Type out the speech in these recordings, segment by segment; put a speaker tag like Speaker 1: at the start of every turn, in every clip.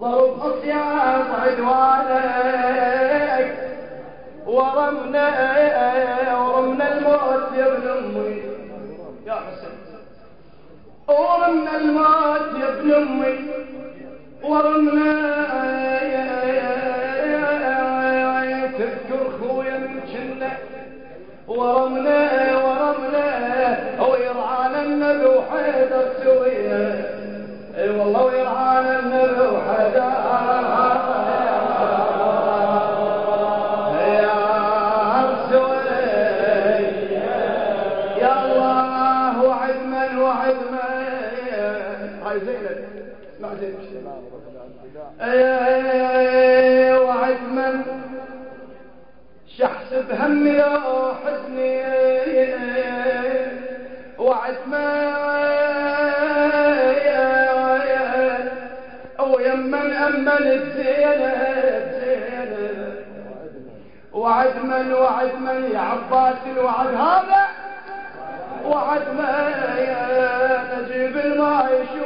Speaker 1: ضرب أصياط عدوانك ورمنا ورمنا المؤثر لأمي يا حسين ورمنا المؤثر لأمي ورمنا مع زينب مع زينب. أيوه عجمل شحس بهم يا حزني وعتما ويمن املت زينب زينب. وعد من وعد من يا عباس الوعد هذا. وعد ما يا نجيب الماء يشوف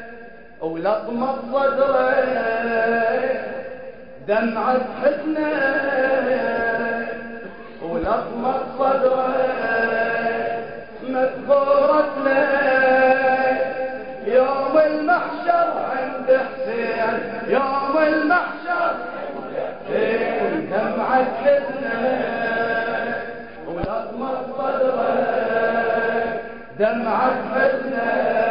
Speaker 1: ولطمت صدره دمعة حسنة ولطمت صدره مكبورة له يوم المحشر عند حسين يوم المحشر دمعة حسنة ولطمت صدره دمعة حسنة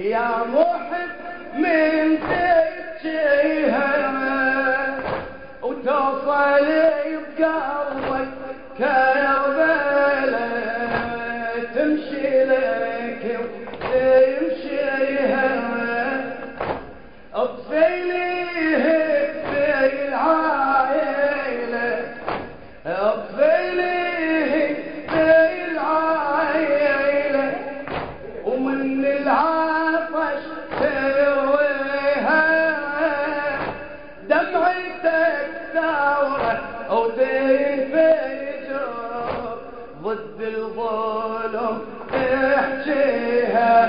Speaker 1: يا محب من تجيها وتوصل بقلبك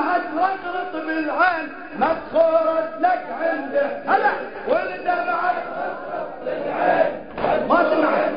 Speaker 1: ما تغلط بالعين ما تخرج لك عنده هلا والدمعة ما سمعت؟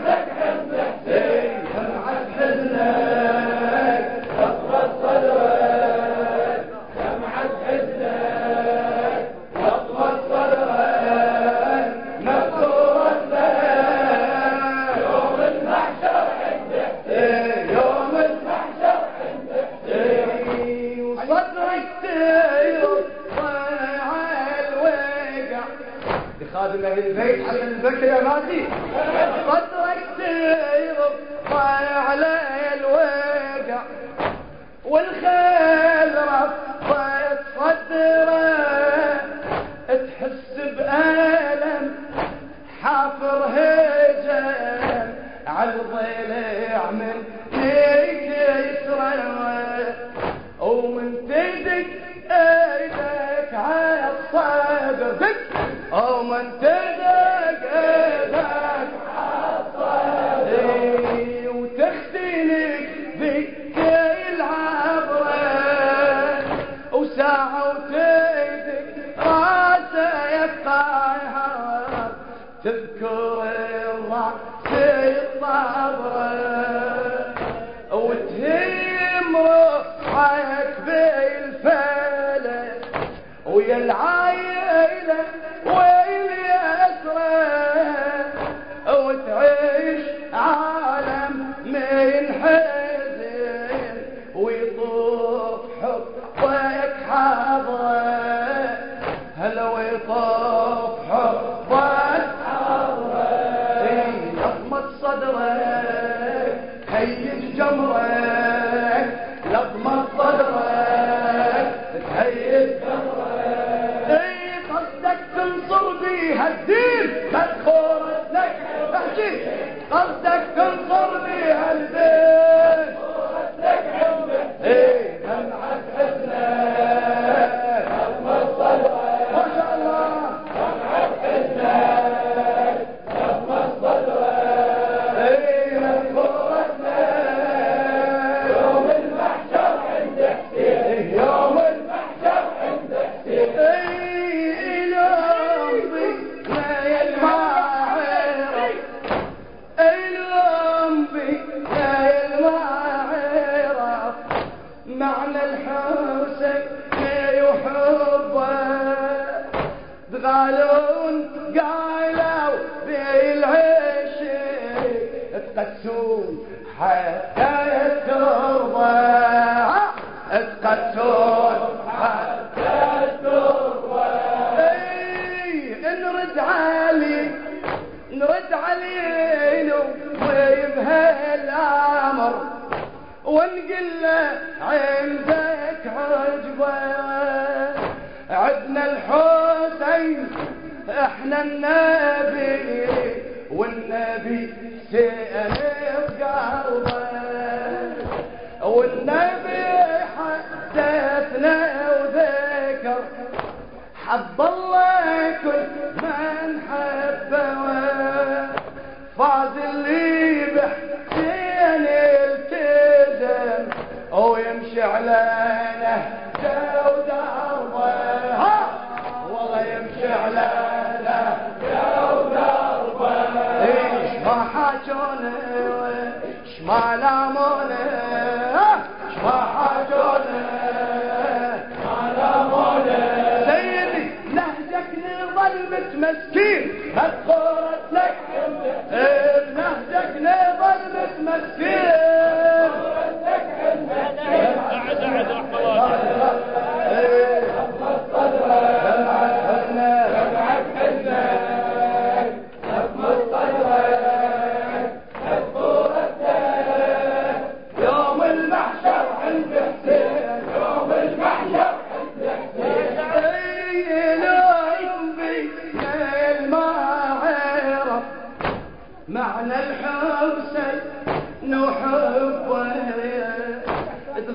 Speaker 1: البيت على البكر يا غازي قدرك تيضب على الوجع والخيل رفعت صدره. تحس بألم حافر هجم على الضلع من وانت لقيتك عطلي وتختلك بك العبرة وساعة وتيدك راسه يبقى تذكر قصدك في القرب هالبيت التور حتى التور اي نرد علي نرد علينا وبهالامر ونقل له عندك عجبه عدنا الحسين إحنا النبي والنبي سيبقى حب الله كل من حبه. فاز اللي بحسين التزم ويمشي على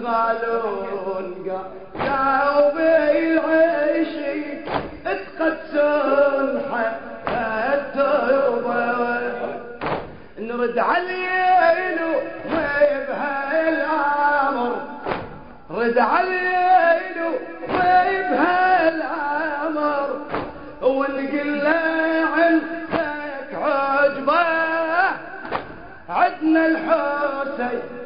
Speaker 1: يظالون قالوا بالعيشي اتقدسون حتى التوبة نرد عليين وما يبهى الأمر. رد عليين وما يبهى الأمر. ونقل له عندك عجبة. عدنا الحسين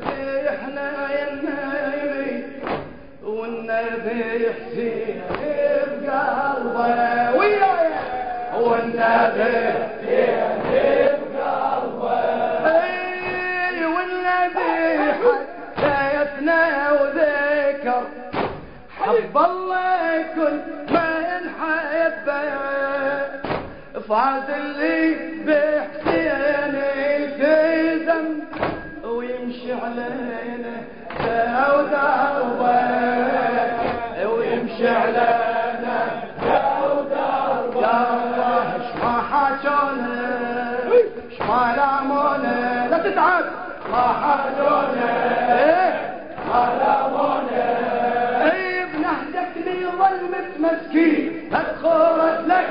Speaker 1: والنبي حسين بقلبه ويايا والنبي حسين بقلبه اي والنبي حتى يثنى وذكر حب الله كل ما ينحبه فاز اللي بحسين التزم ويمشي علينا داو دربه علينا داو دربه يا الله شما حاجونا شما لامونا. لا تتعب. ما حاجونا. إيه؟ ما لامونا. إيه بنهدك لي ظل متمسكين هتخورت لك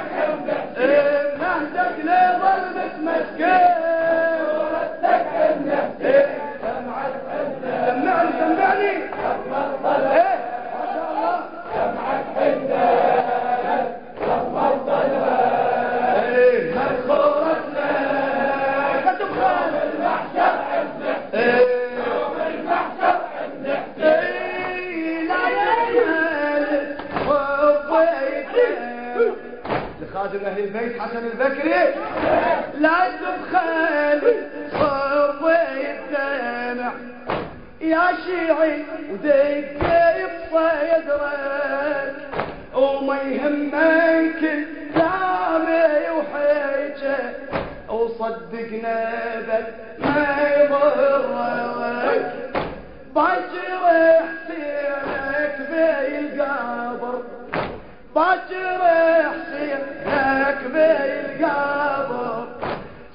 Speaker 1: إيه بنهدك لي ظل متمسكين البيت حسن البكري لا تبخل صبي الدمع. يا شيعي ودق بصدرك وما يهمك كلامي وحيجه وصدقنا بل ما يضرك. باجر حسينك في القبر باجر حسينك في القبر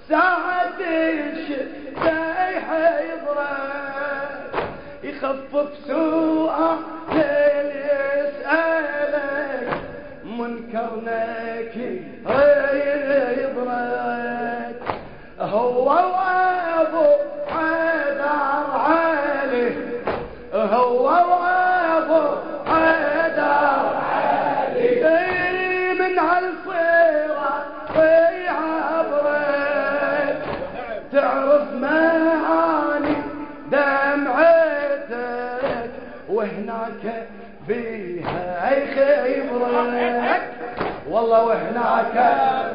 Speaker 1: ساعة الشتاء حيضرك يخفف سوءه يسألك منكر نكير يضرك هو وابو وهناك بيها أي خبرك والله وهناك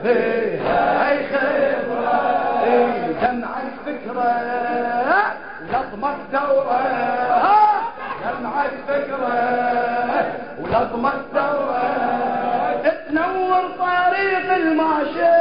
Speaker 1: بيها أي خبرك إي دمعك فكرة لطمك دورة. دمعك فكرة ولطمك دورة. تنور طريق الماشي